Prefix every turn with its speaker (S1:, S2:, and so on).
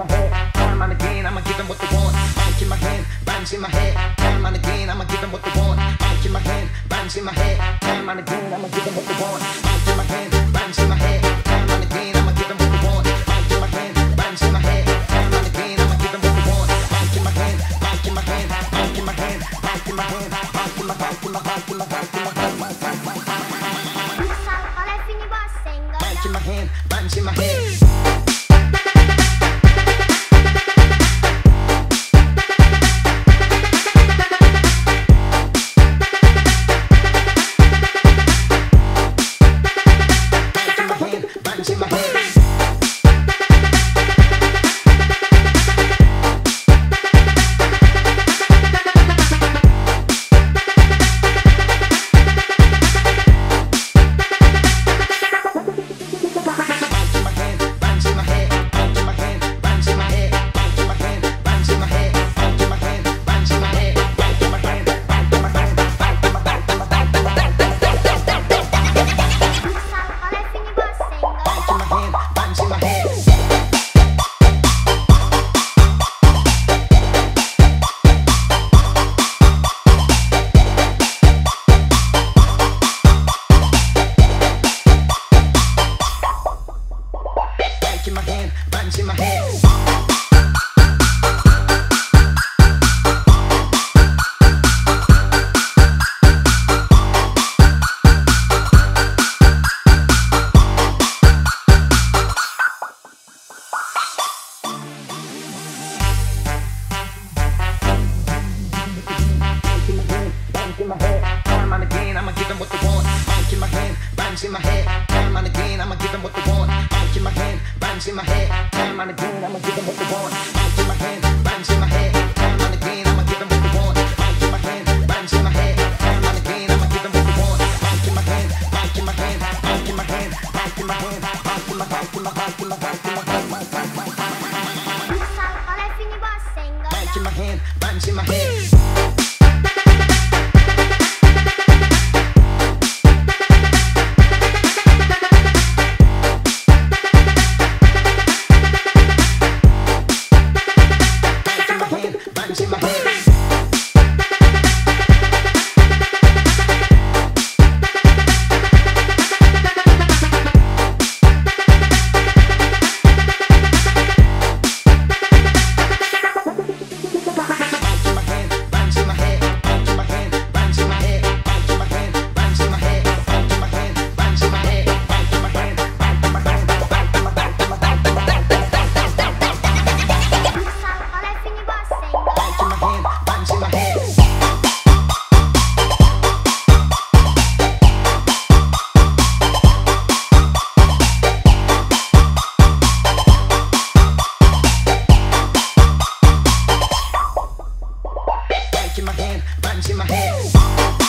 S1: my head, time and again, I'ma give them what they want. Bounce in my hand, bounce in my head, time and again, I'ma give them what they want. Bounce in my hand, bounce in my head, time and again, I'ma give them what they want. Bounce in my hand, bounce in my head, time and again, I'ma give them what they want. Bounce in my hand, bounce in my head, time and again, I'ma give them what they want. Bounce in my hand, bounce in my hand, bounce in my hand, bounce in my hand, bounce in my, bounce in my, bounce in my, bounce in my, bounce in my,
S2: e hand,
S1: bounce in my head. rhymes in my head, time and again, I'ma give them what they want. Mic in my hand, rhymes in my head, time and again, I'ma give what they want. Mic in my hand, rhymes in my head, time and again, I'ma give them what they want. Mic in my hand, rhymes in my head, time and again, I'ma
S2: give them what they want.
S1: Mic in my hand, mic in my hand, mic in my hand, mic in my hand, mic in my mic in my mic in my mic in my mic in my mic in my mic in my hand, rhymes in my head. in my hand, buttons in my hand.